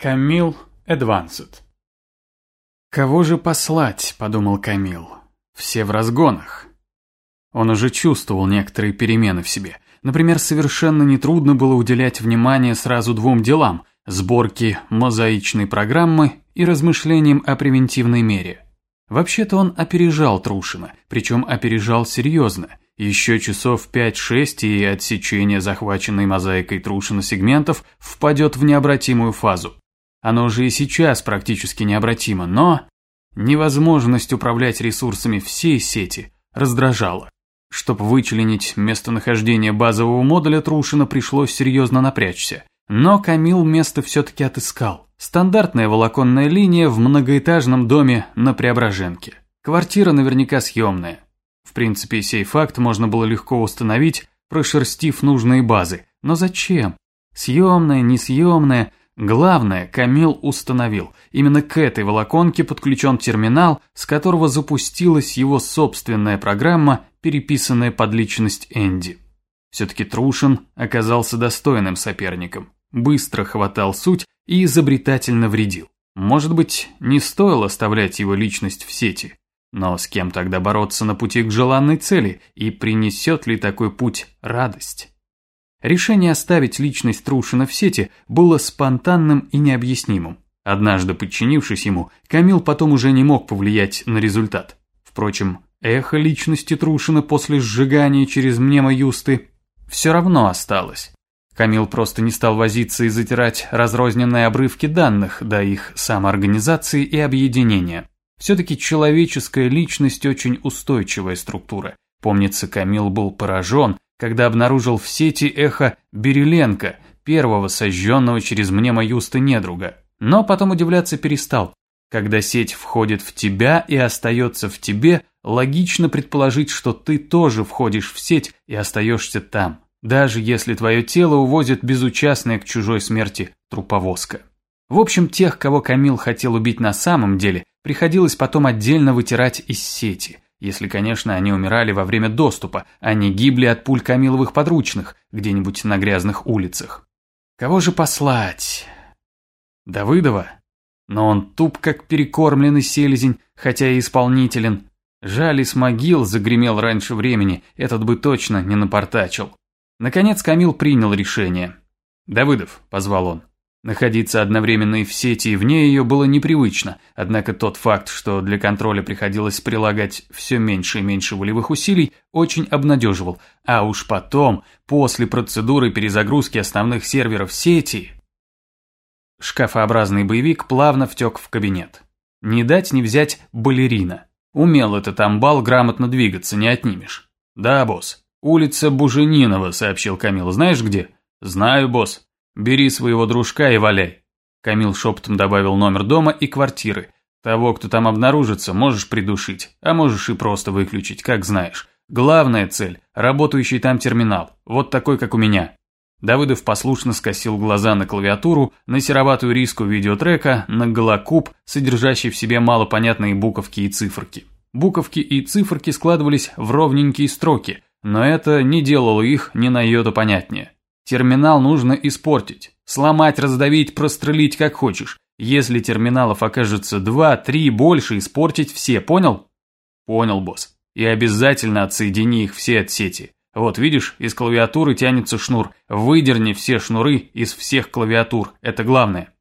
Камил Эдвансет. «Кого же послать?» – подумал Камил. «Все в разгонах». Он уже чувствовал некоторые перемены в себе. Например, совершенно нетрудно было уделять внимание сразу двум делам – сборке мозаичной программы и размышлениям о превентивной мере. Вообще-то он опережал Трушина, причем опережал серьезно. Еще часов 5-6 и отсечение захваченной мозаикой Трушина сегментов впадет в необратимую фазу. Оно уже и сейчас практически необратимо, но невозможность управлять ресурсами всей сети раздражала. Чтобы вычленить местонахождение базового модуля Трушина, пришлось серьезно напрячься. Но Камил место все-таки отыскал. Стандартная волоконная линия в многоэтажном доме на Преображенке. Квартира наверняка съемная. В принципе, сей факт можно было легко установить, прошерстив нужные базы. Но зачем? Съемная, несъемная, Главное, Камил установил, именно к этой волоконке подключен терминал, с которого запустилась его собственная программа, переписанная под личность Энди. Все-таки Трушин оказался достойным соперником, быстро хватал суть и изобретательно вредил. Может быть, не стоило оставлять его личность в сети, но с кем тогда бороться на пути к желанной цели, и принесет ли такой путь радость? Решение оставить личность Трушина в сети было спонтанным и необъяснимым. Однажды подчинившись ему, Камил потом уже не мог повлиять на результат. Впрочем, эхо личности Трушина после сжигания через мнемо-юсты все равно осталось. Камил просто не стал возиться и затирать разрозненные обрывки данных до их самоорганизации и объединения. Все-таки человеческая личность очень устойчивая структура. Помнится, Камил был поражен, когда обнаружил в сети эхо Береленко, первого сожженного через мнемоюста недруга. Но потом удивляться перестал. Когда сеть входит в тебя и остается в тебе, логично предположить, что ты тоже входишь в сеть и остаешься там, даже если твое тело увозит безучастное к чужой смерти труповозка. В общем, тех, кого Камил хотел убить на самом деле, приходилось потом отдельно вытирать из сети – если, конечно, они умирали во время доступа, а не гибли от пуль Камиловых подручных где-нибудь на грязных улицах. Кого же послать? Давыдова? Но он туп, как перекормленный селезень, хотя и исполнителен. Жаль, с могил загремел раньше времени, этот бы точно не напортачил. Наконец Камил принял решение. «Давыдов», — позвал он, Находиться одновременно и в сети, и вне ее было непривычно, однако тот факт, что для контроля приходилось прилагать все меньше и меньше волевых усилий, очень обнадеживал. А уж потом, после процедуры перезагрузки основных серверов сети... Шкафообразный боевик плавно втек в кабинет. Не дать не взять балерина. Умел этот амбал грамотно двигаться, не отнимешь. «Да, босс. Улица Буженинова», — сообщил Камил. «Знаешь где?» «Знаю, босс. Бери своего дружка и валяй. Камил шепотом добавил номер дома и квартиры. Того, кто там обнаружится, можешь придушить, а можешь и просто выключить, как знаешь. Главная цель – работающий там терминал, вот такой, как у меня. Давыдов послушно скосил глаза на клавиатуру, на сероватую риску видеотрека, на голокуб, содержащий в себе малопонятные буковки и циферки. Буковки и циферки складывались в ровненькие строки, но это не делало их ни на йоту понятнее. Терминал нужно испортить. Сломать, раздавить, прострелить как хочешь. Если терминалов окажется два, три, больше, испортить все, понял? Понял, босс. И обязательно отсоедини их все от сети. Вот видишь, из клавиатуры тянется шнур. Выдерни все шнуры из всех клавиатур. Это главное.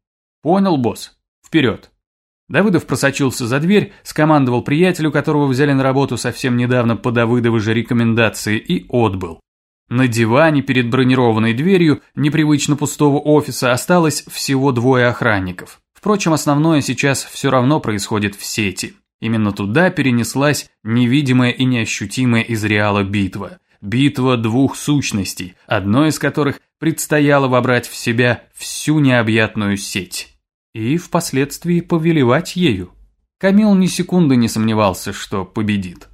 Понял, босс? Вперед. Давыдов просочился за дверь, скомандовал приятелю, которого взяли на работу совсем недавно по Давыдовой же рекомендации, и отбыл. На диване перед бронированной дверью непривычно пустого офиса осталось всего двое охранников. Впрочем, основное сейчас все равно происходит в сети. Именно туда перенеслась невидимая и неощутимая из реала битва. Битва двух сущностей, одной из которых предстояло вобрать в себя всю необъятную сеть. И впоследствии повелевать ею. Камил ни секунды не сомневался, что победит.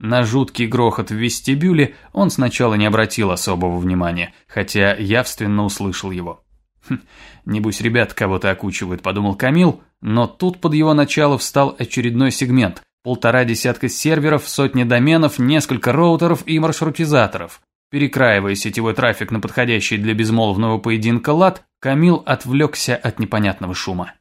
На жуткий грохот в вестибюле он сначала не обратил особого внимания, хотя явственно услышал его. «Хм, «Небось, ребят кого-то окучивают», — подумал Камил, но тут под его начало встал очередной сегмент. Полтора десятка серверов, сотни доменов, несколько роутеров и маршрутизаторов. Перекраивая сетевой трафик на подходящий для безмолвного поединка лад, Камил отвлекся от непонятного шума.